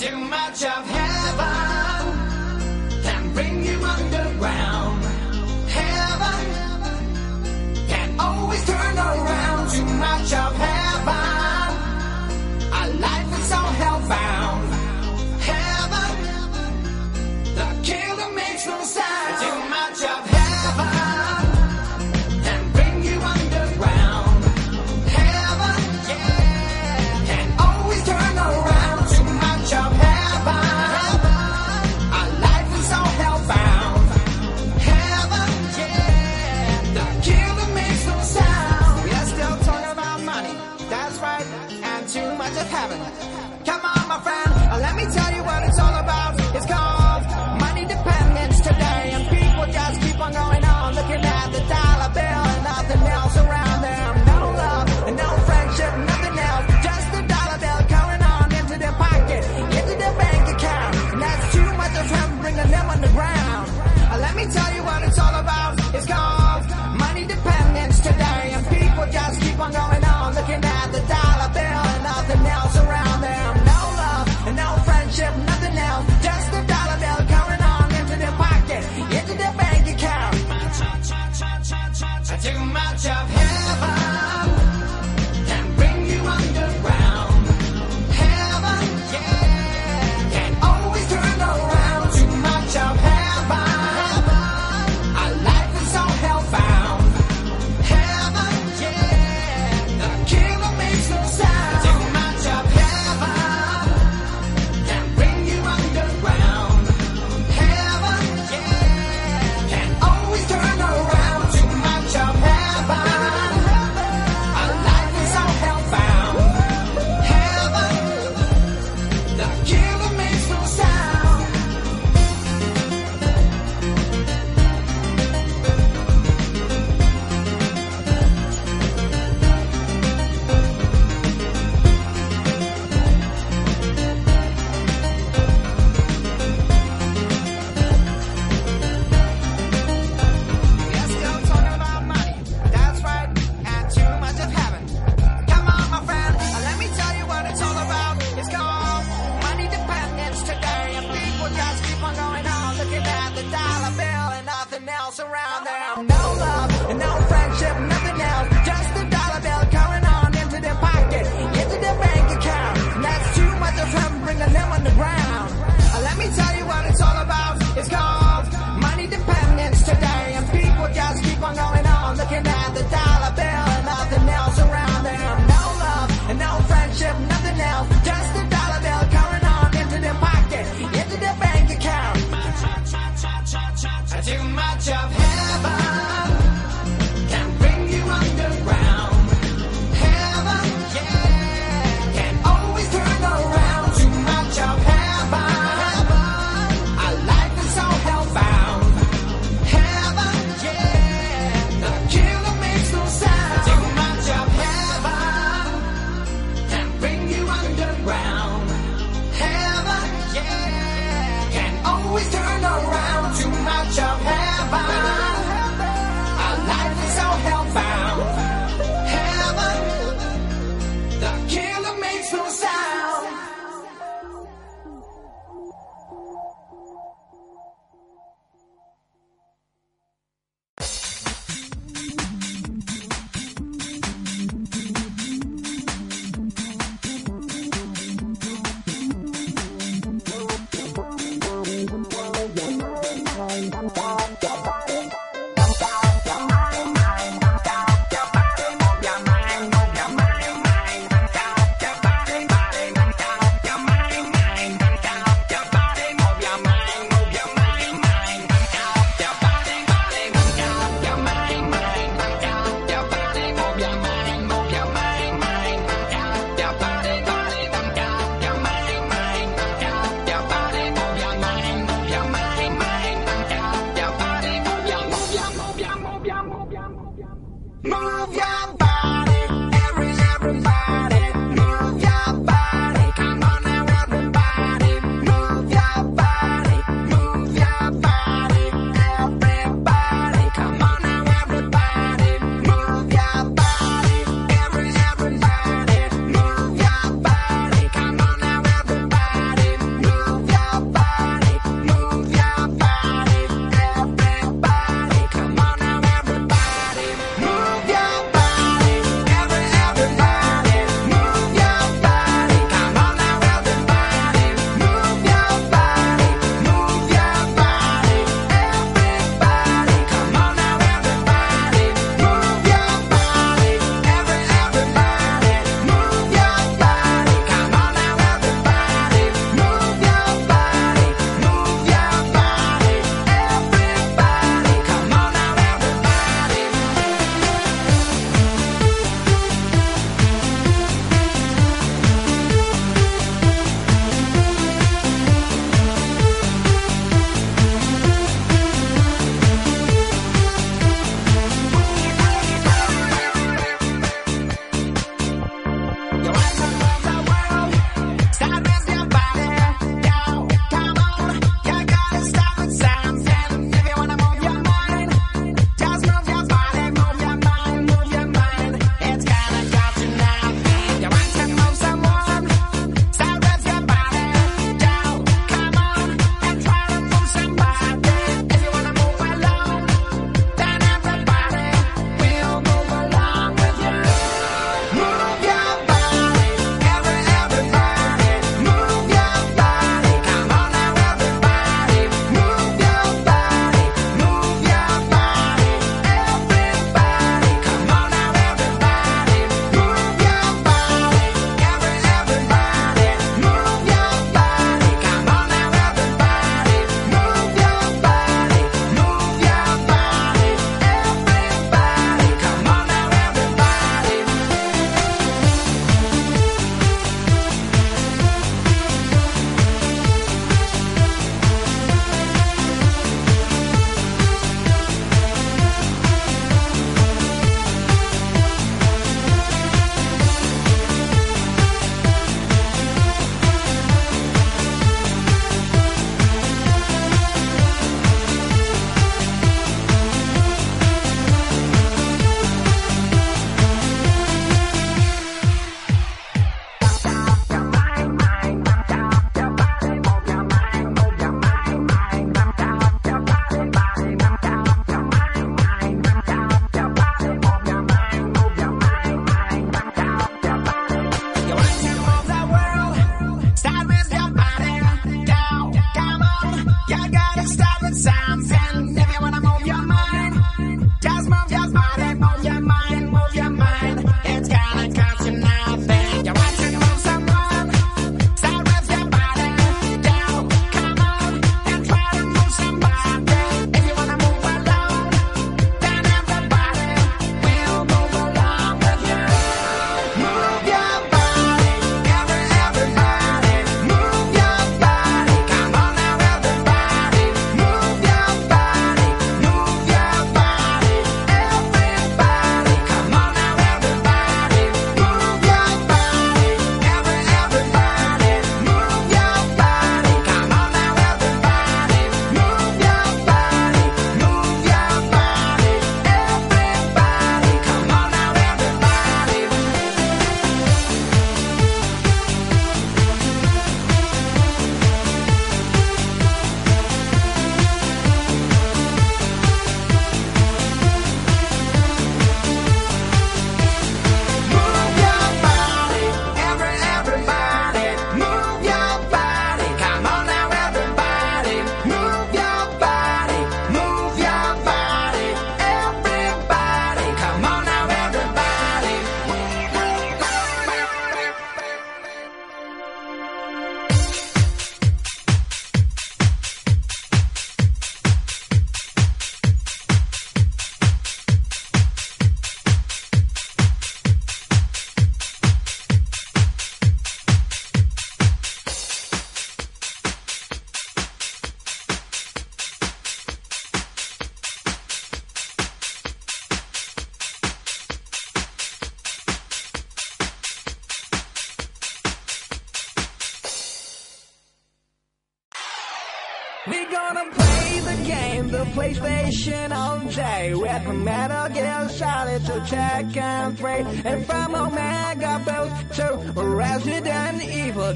Too much of heaven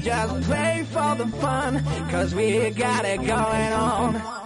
just play for the fun, cause we got it going on.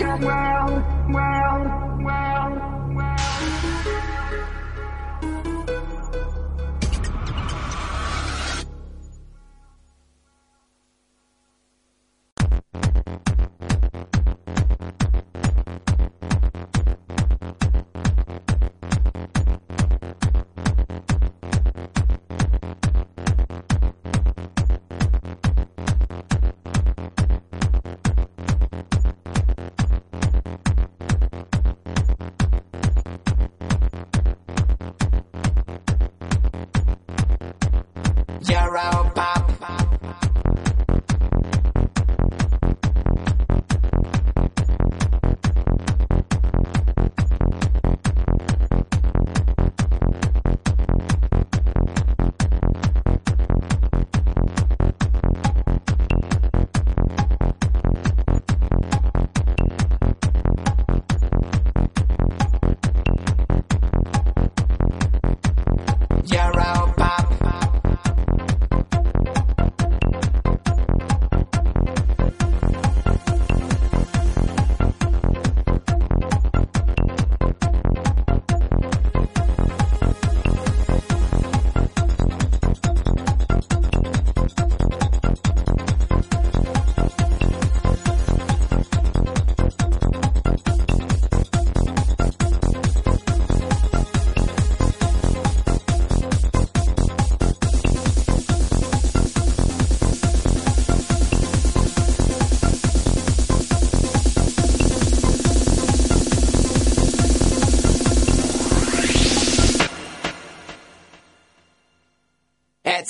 World, world,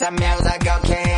Essa merda que eu.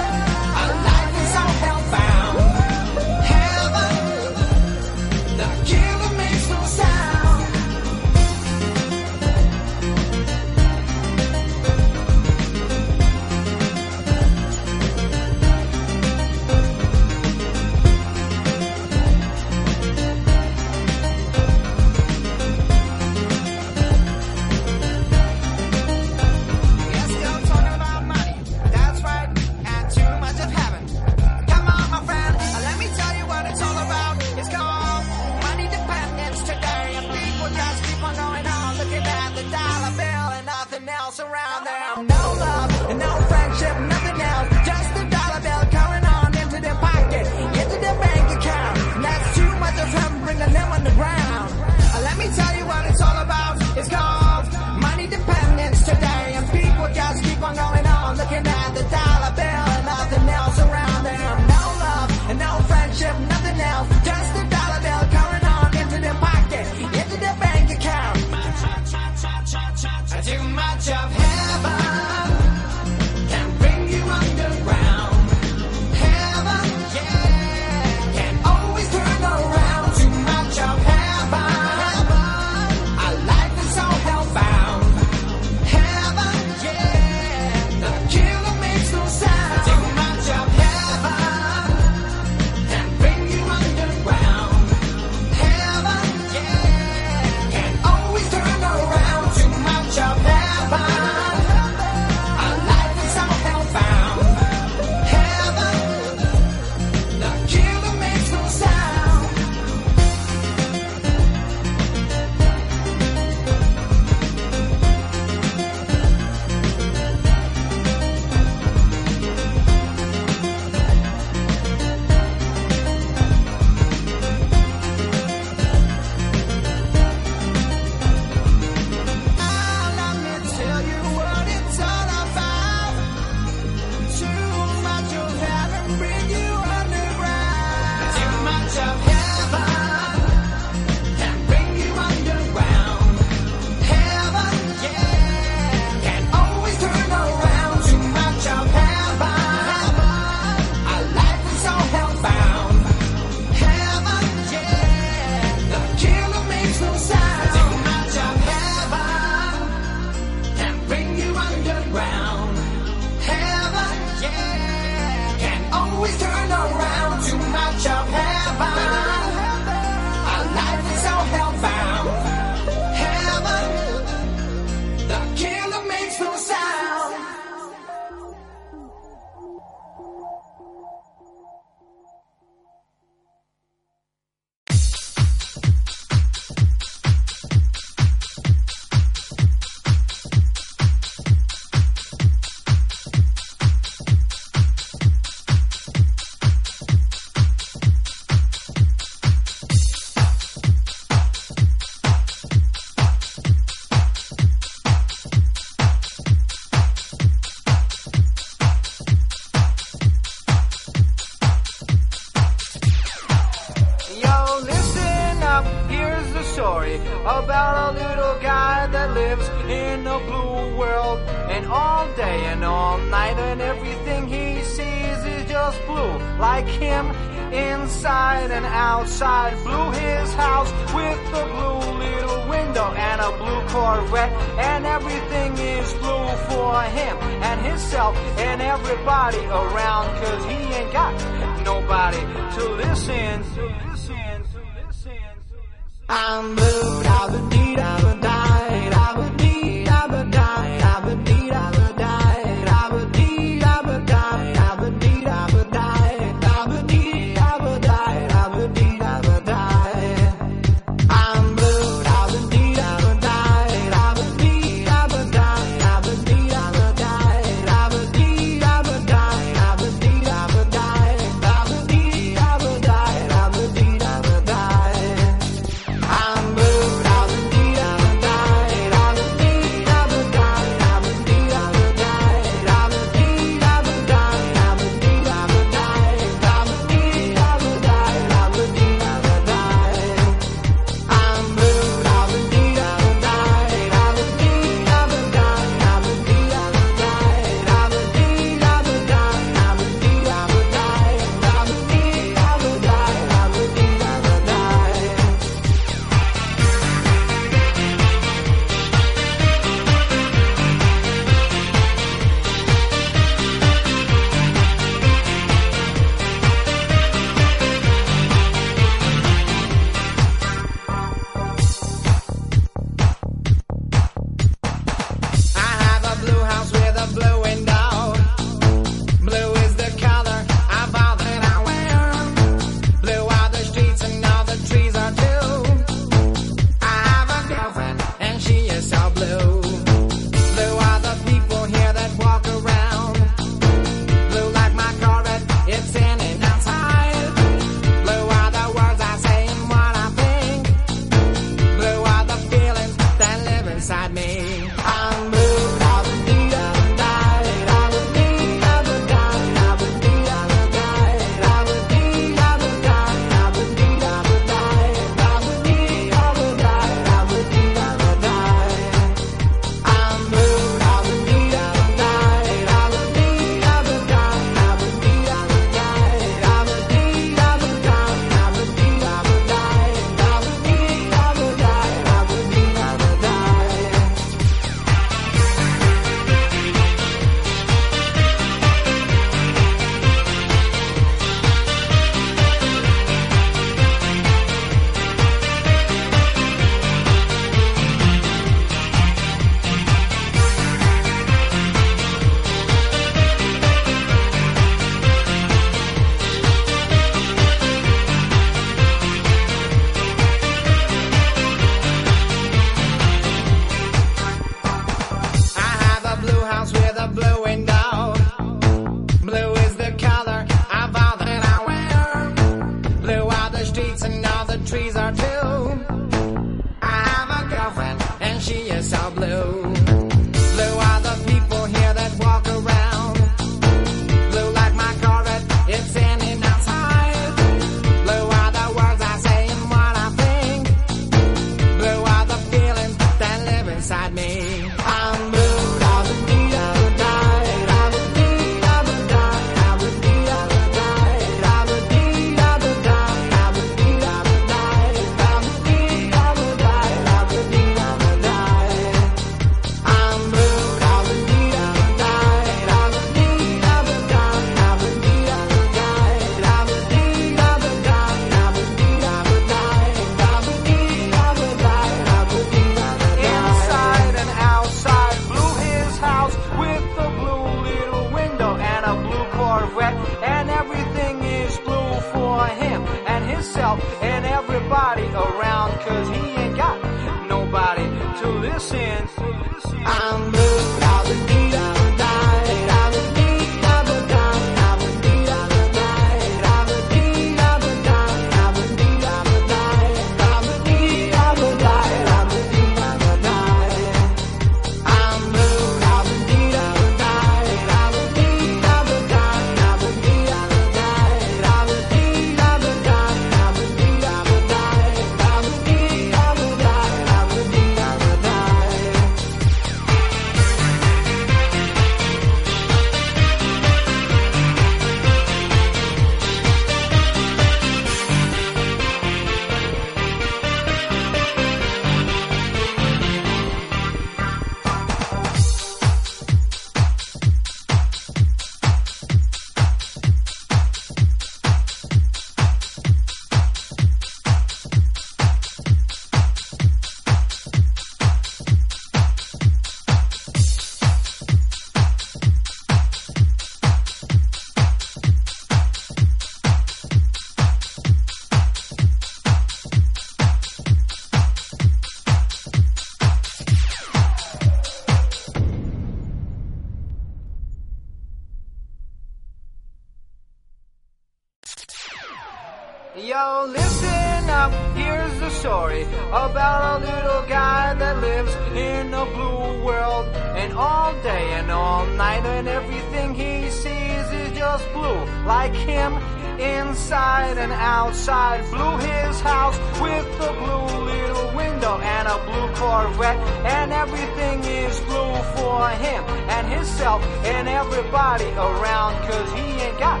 outside, blue his house with a blue little window and a blue Corvette. And everything is blue for him and himself and everybody around, cause he ain't got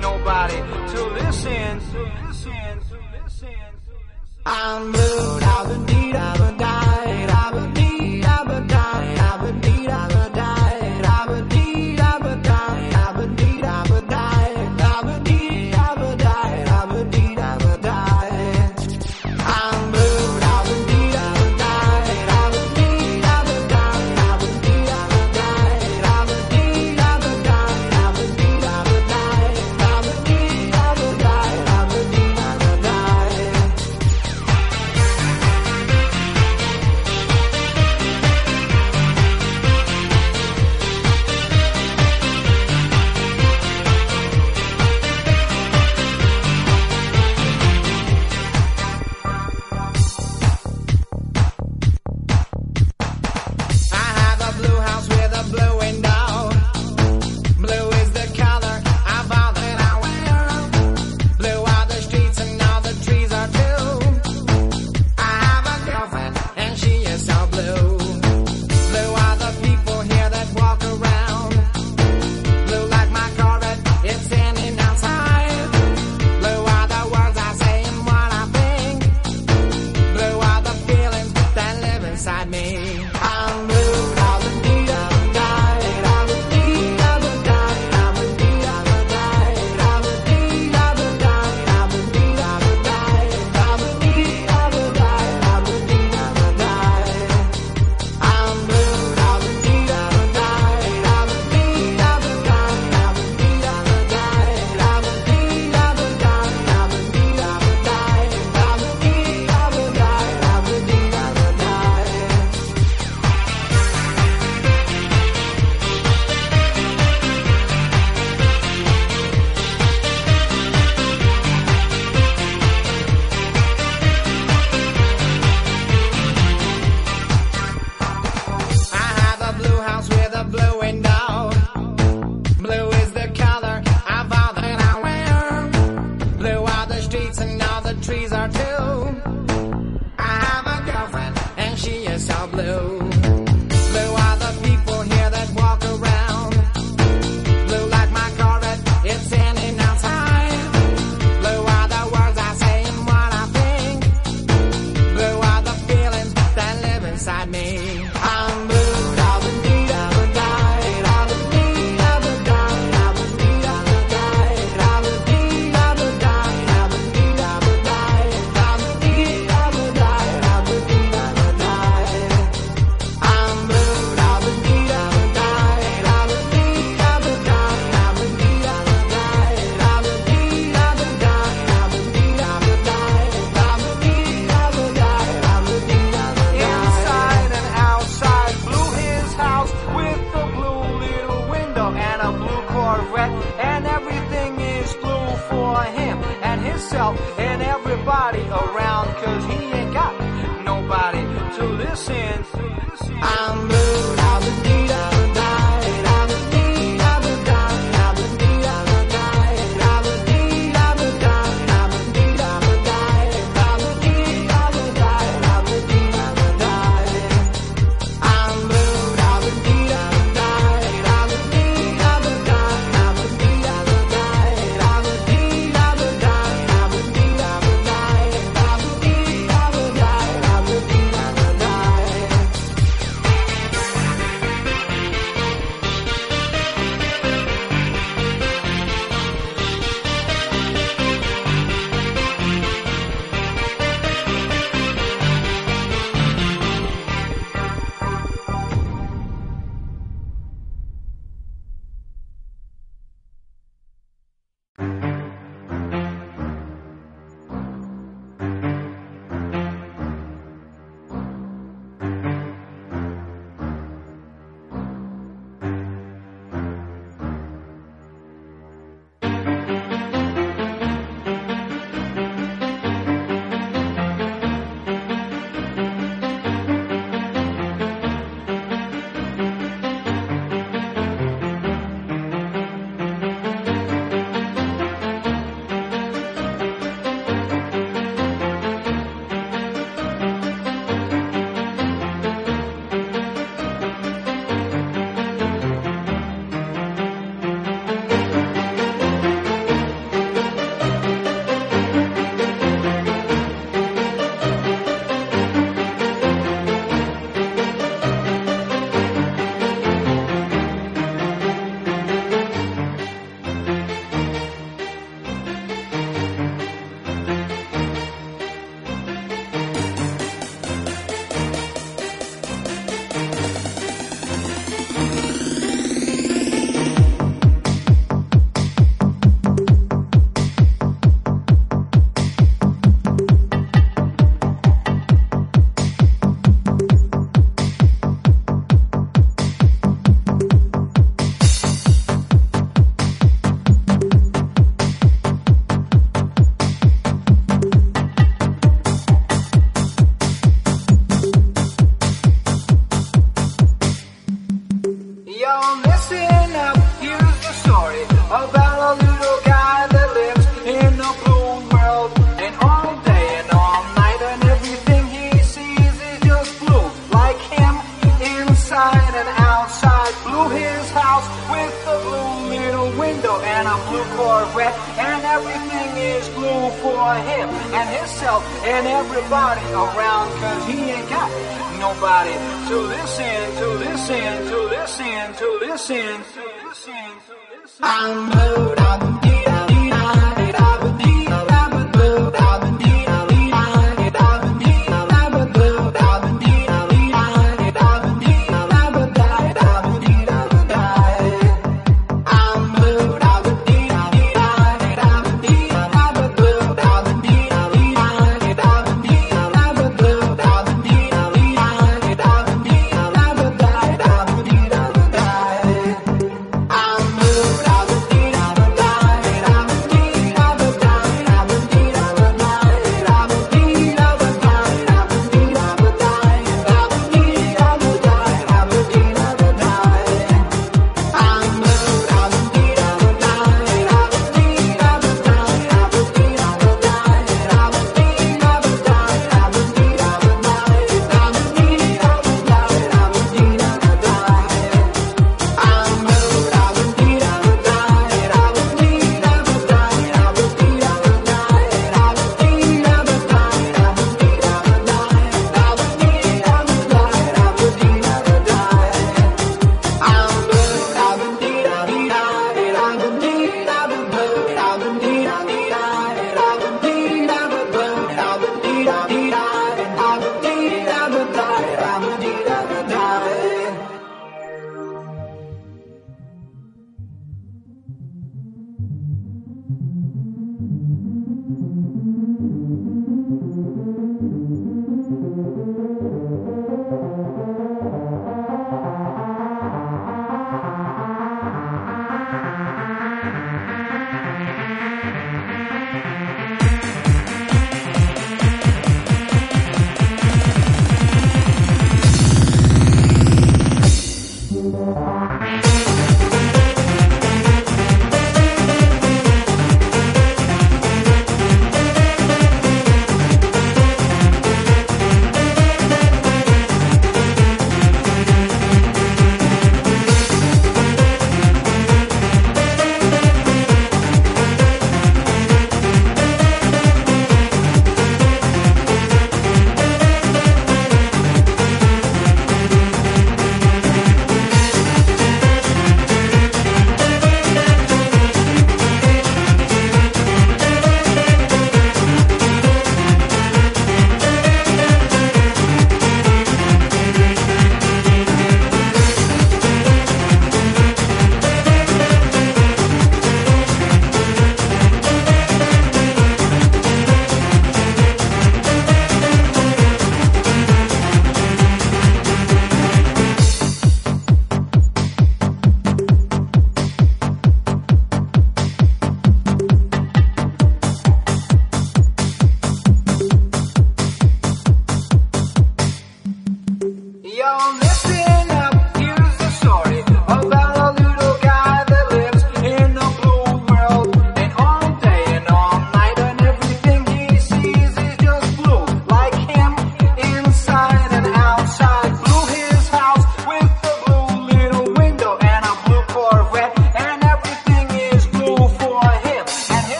nobody to listen I'm blue, I've been beat, I've been died, I've been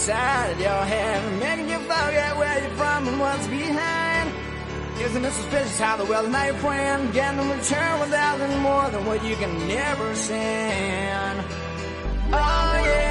inside of your head, making you forget where you're from and what's behind. Isn't it suspicious how the world not your friend? Getting in return a thousand more than what you can never send. Oh yeah.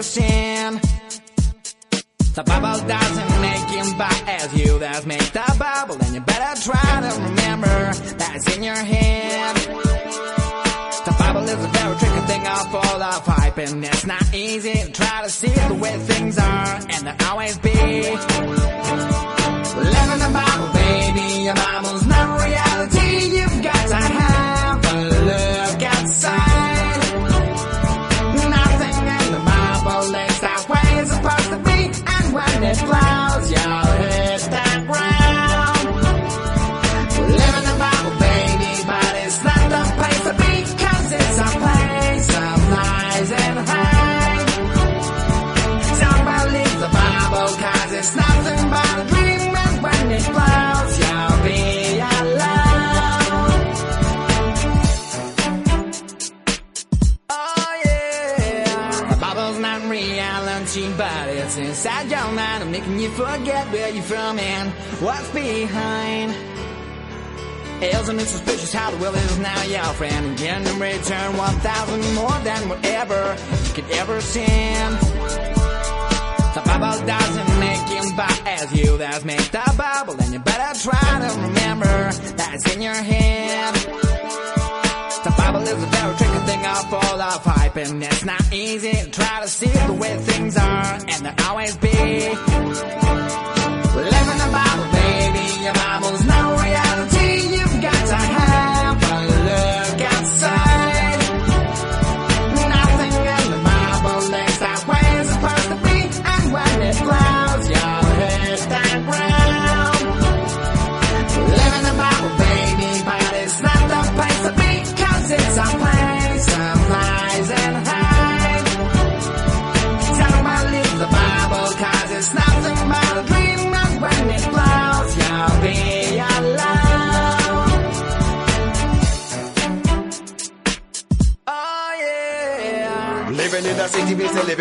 understand. The Bible doesn't make him bad as you that's make the Bible and you better try to remember that it's in your hand. The Bible is a very tricky thing of all of hype and it's not easy to try to see the way things are you forget where you're from and what's behind. Isn't it suspicious how the world is now your friend and getting in return 1,000 more than whatever you could ever send? The Bible doesn't make you buy as you that's make the Bible and you better try to remember that it's in your head. Bible is a very tricky thing all full of hype and it's not easy to try to see the way things are and they always be. Living the Bible, baby, your Bible's no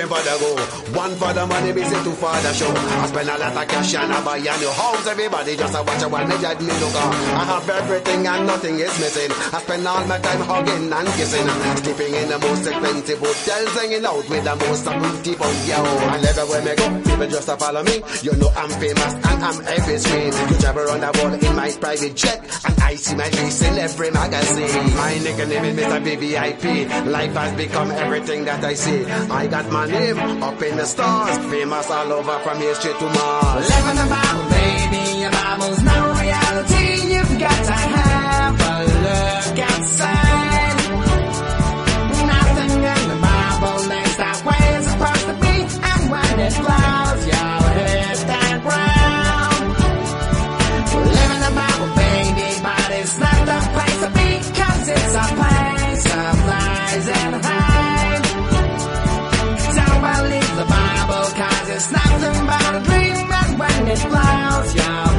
the go. The money, we say two for the show. I spend a lot of cash and I buy a new house. Everybody just a watch while me judge me look on. I have everything and nothing is missing. I spend all my time hugging and kissing. Sleeping in the most expensive hotels, hanging out with the most beautiful yo. And everywhere me go, people just a follow me. You know I'm famous and I'm every street. You travel around the world in my private jet, and I see my face in every magazine. My nickname is Mr. VVIP. Life has become everything that I see. I got my name up in the stars, famous all over from here straight to Mars. Living the Bible, baby, your Bible's no reality. You've got to have a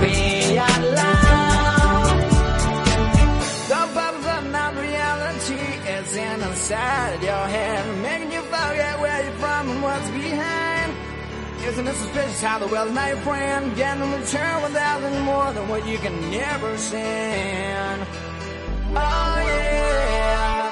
be alone. The Bible's are not reality, it's in inside of your head, making you forget where you're from and what's behind. Isn't it suspicious how the world's not your friend, getting in return one thousand more than what you can never send? Oh yeah.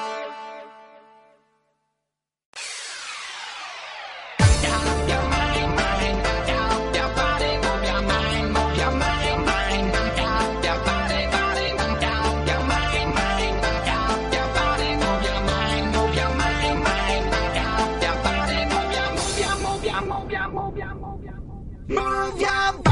Move your